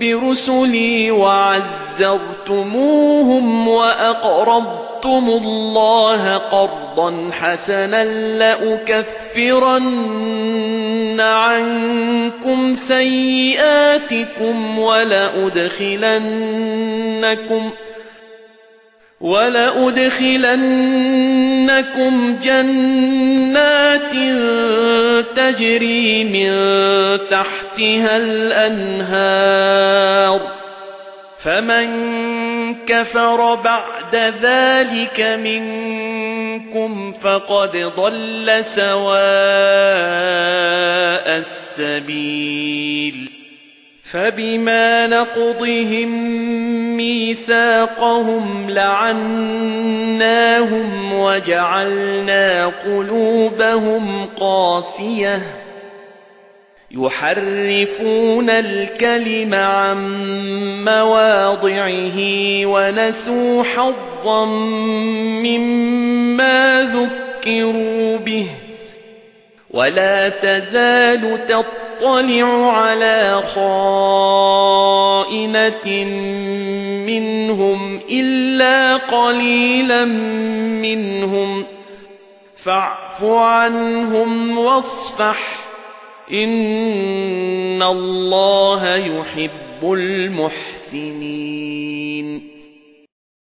برسلي وعزرتموهم وأقرضتم الله قرضا حسنا لأكفرن عنكم سيئاتكم ولأدخلنكم وَلَأُدْخِلَنَّكُمْ جَنَّاتٍ تَجْرِي مِن تَحْتِهَا الْأَنْهَارُ فَمَن كَفَرَ بَعْدَ ذَلِكَ مِنكُمْ فَقَدْ ضَلَّ سَوَاءَ السَّبِيلِ فَبِمَا نَقْضِهِم مِّيثَاقَهُمْ لَعَنَّاهُمْ وَجَعَلْنَا قُلُوبَهُمْ قَاسِيَةً يُحَرِّفُونَ الْكَلِمَ عَن مَّوَاضِعِهِ وَنَسُوا حَظًّا مِّمَّا ذُكِّرُوا بِهِ. وَلَا تَزَالُ تَطَّلِعُ عَلَى خَائِنَةٍ مِنْهُمْ إِلَّا قَلِيلًا مِنْهُمْ. فَاعْفُ عَنْهُمْ وَاصْفَحْ. إِنَّ اللَّهَ يُحِبُّ الْمُحْسِنِينَ.